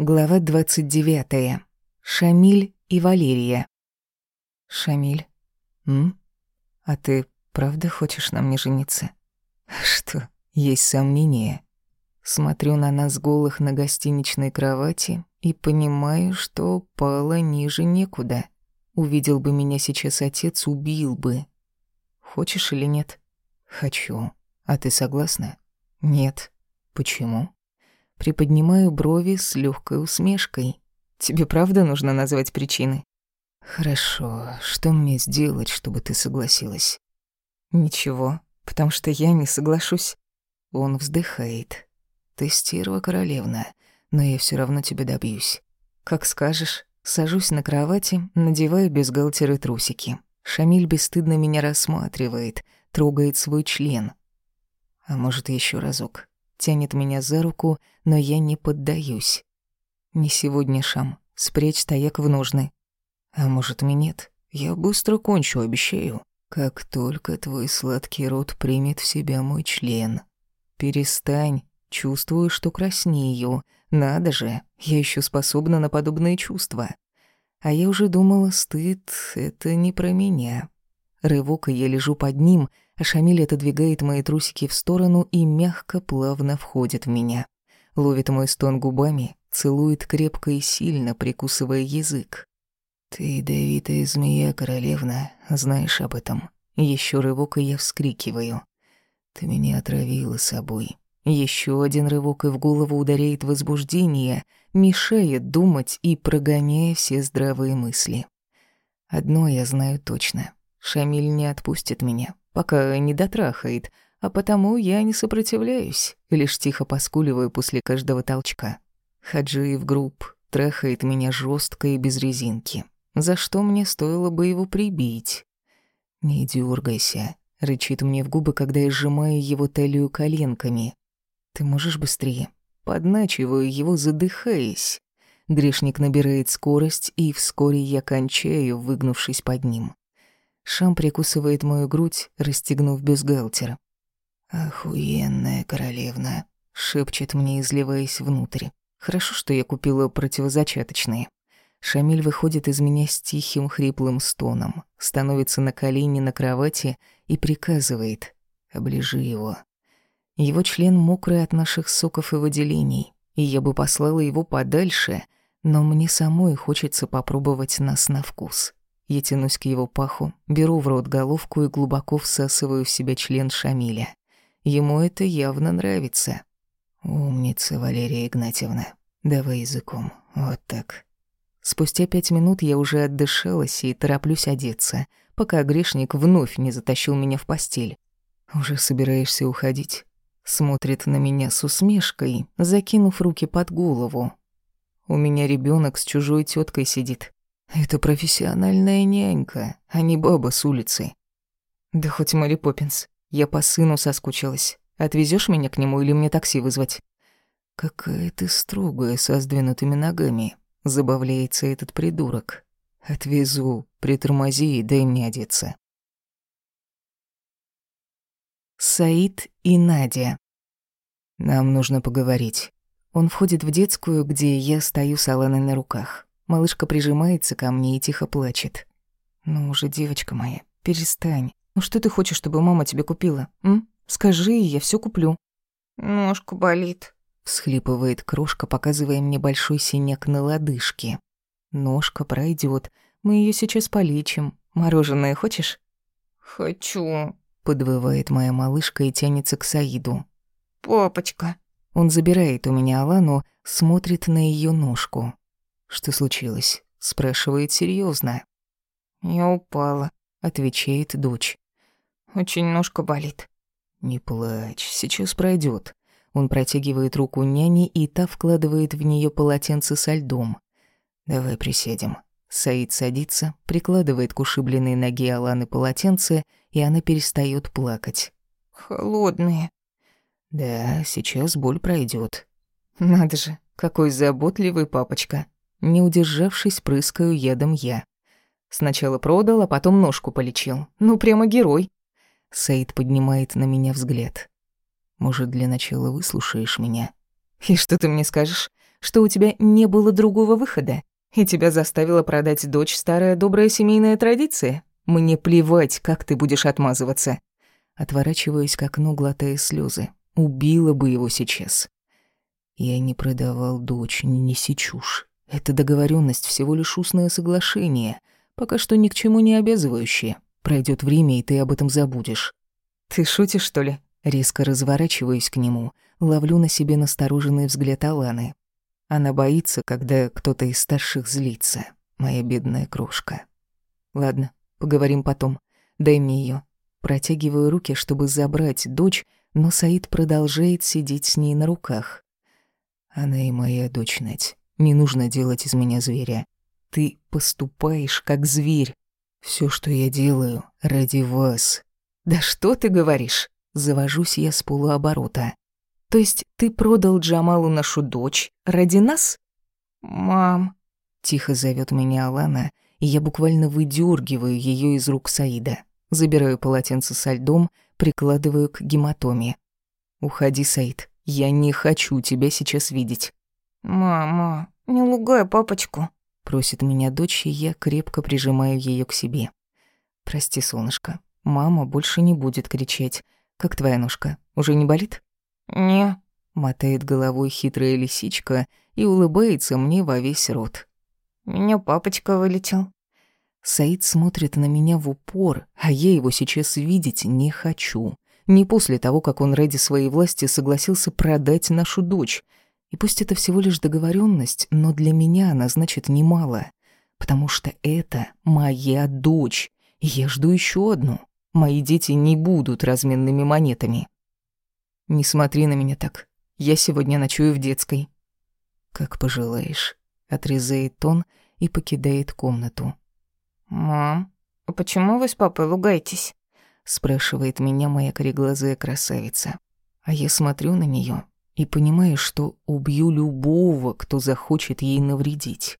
Глава 29. Шамиль и Валерия. Шамиль, м? А ты правда хочешь на мне жениться? Что, есть сомнения? Смотрю на нас голых на гостиничной кровати и понимаю, что пала ниже некуда. Увидел бы меня сейчас отец, убил бы. Хочешь или нет? Хочу. А ты согласна? Нет. Почему? Приподнимаю брови с легкой усмешкой. Тебе правда нужно назвать причины? Хорошо. Что мне сделать, чтобы ты согласилась? Ничего, потому что я не соглашусь. Он вздыхает. Ты стерва королевна, но я все равно тебя добьюсь. Как скажешь. Сажусь на кровати, надеваю бюстгальтер и трусики. Шамиль бесстыдно меня рассматривает, трогает свой член. А может, еще разок тянет меня за руку, но я не поддаюсь. Не сегодня, Шам. Спрячь стояк в ножны. А может, минет? Я быстро кончу, обещаю. Как только твой сладкий рот примет в себя мой член. Перестань. Чувствую, что краснею. Надо же, я еще способна на подобные чувства. А я уже думала, стыд — это не про меня. Рывок, и я лежу под ним — а Шамиль отодвигает мои трусики в сторону и мягко, плавно входит в меня. Ловит мой стон губами, целует крепко и сильно, прикусывая язык. «Ты ядовитая змея, королевна, знаешь об этом?» Еще рывок, и я вскрикиваю. «Ты меня отравила собой». Еще один рывок, и в голову ударяет возбуждение, мешает думать и прогоняя все здравые мысли. Одно я знаю точно. Шамиль не отпустит меня, пока не дотрахает, а потому я не сопротивляюсь, лишь тихо поскуливаю после каждого толчка. Хаджиев групп трахает меня жестко и без резинки, за что мне стоило бы его прибить. «Не дергайся», — рычит мне в губы, когда я сжимаю его талию коленками. «Ты можешь быстрее?» Подначиваю его, задыхаясь. Грешник набирает скорость, и вскоре я кончаю, выгнувшись под ним. Шам прикусывает мою грудь, расстегнув бюстгальтер. «Охуенная королевна», — шепчет мне, изливаясь внутрь. «Хорошо, что я купила противозачаточные». Шамиль выходит из меня с тихим хриплым стоном, становится на колени на кровати и приказывает «оближи его». Его член мокрый от наших соков и выделений, и я бы послала его подальше, но мне самой хочется попробовать нас на вкус. Я тянусь к его паху, беру в рот головку и глубоко всасываю в себя член Шамиля. Ему это явно нравится. «Умница, Валерия Игнатьевна. Давай языком. Вот так». Спустя пять минут я уже отдышалась и тороплюсь одеться, пока грешник вновь не затащил меня в постель. «Уже собираешься уходить?» Смотрит на меня с усмешкой, закинув руки под голову. «У меня ребенок с чужой теткой сидит. Это профессиональная нянька, а не баба с улицы. Да хоть Мэри Поппинс, я по сыну соскучилась. Отвезешь меня к нему или мне такси вызвать? Какая ты строгая со сдвинутыми ногами, забавляется этот придурок. Отвезу, притормози и дай мне одеться. Саид и Надя. Нам нужно поговорить. Он входит в детскую, где я стою с Аланой на руках. Малышка прижимается ко мне и тихо плачет. «Ну уже, девочка моя, перестань. Ну что ты хочешь, чтобы мама тебе купила, м? Скажи, я все куплю». «Ножка болит», — всхлипывает крошка, показывая мне большой синяк на лодыжке. «Ножка пройдет. Мы ее сейчас полечим. Мороженое хочешь?» «Хочу», — подвывает моя малышка и тянется к Саиду. «Папочка». Он забирает у меня Алану, смотрит на ее ножку. «Что случилось?» — спрашивает серьезно. «Я упала», — отвечает дочь. «Очень ножка болит». «Не плачь, сейчас пройдет. Он протягивает руку няне, и та вкладывает в нее полотенце со льдом. «Давай присядем». Саид садится, прикладывает к ушибленной ноге Аланы полотенце, и она перестает плакать. «Холодные». «Да, сейчас боль пройдет. «Надо же, какой заботливый папочка». Не удержавшись, прыскаю ядом я. Сначала продал, а потом ножку полечил. Ну, прямо герой. Саид поднимает на меня взгляд. Может, для начала выслушаешь меня? И что ты мне скажешь? что у тебя не было другого выхода? И тебя заставила продать дочь старая добрая семейная традиция? Мне плевать, как ты будешь отмазываться. Отворачиваюсь к окну, глотая слезы. Убила бы его сейчас. Я не продавал дочь, не неси чушь. Это договоренность всего лишь устное соглашение, пока что ни к чему не обязывающее. Пройдет время, и ты об этом забудешь. Ты шутишь, что ли? Резко разворачиваюсь к нему, ловлю на себе настороженный взгляд Аланы. Она боится, когда кто-то из старших злится, моя бедная крошка. Ладно, поговорим потом. Дай мне ее. Протягиваю руки, чтобы забрать дочь, но Саид продолжает сидеть с ней на руках. Она и моя дочь, Надь. Не нужно делать из меня зверя. Ты поступаешь как зверь. Все, что я делаю, ради вас. Да что ты говоришь? Завожусь я с полуоборота. То есть ты продал Джамалу нашу дочь ради нас? Мам, тихо зовет меня Алана, и я буквально выдергиваю ее из рук Саида. Забираю полотенце со льдом, прикладываю к гематоме. Уходи, Саид. Я не хочу тебя сейчас видеть. «Мама, не лугай папочку», — просит меня дочь, и я крепко прижимаю ее к себе. «Прости, солнышко, мама больше не будет кричать. Как твоя ножка, уже не болит?» «Не», — мотает головой хитрая лисичка и улыбается мне во весь рот. «Меня папочка вылетел». Саид смотрит на меня в упор, а я его сейчас видеть не хочу. Не после того, как он ради своей власти согласился продать нашу дочь — и пусть это всего лишь договоренность, но для меня она значит немало, потому что это моя дочь, и я жду еще одну. Мои дети не будут разменными монетами. Не смотри на меня так. Я сегодня ночую в детской. Как пожелаешь, отрезает он и покидает комнату. Мам, а почему вы с папой лугаетесь? спрашивает меня моя кореглазая красавица. А я смотрю на нее и понимаю, что убью любого, кто захочет ей навредить.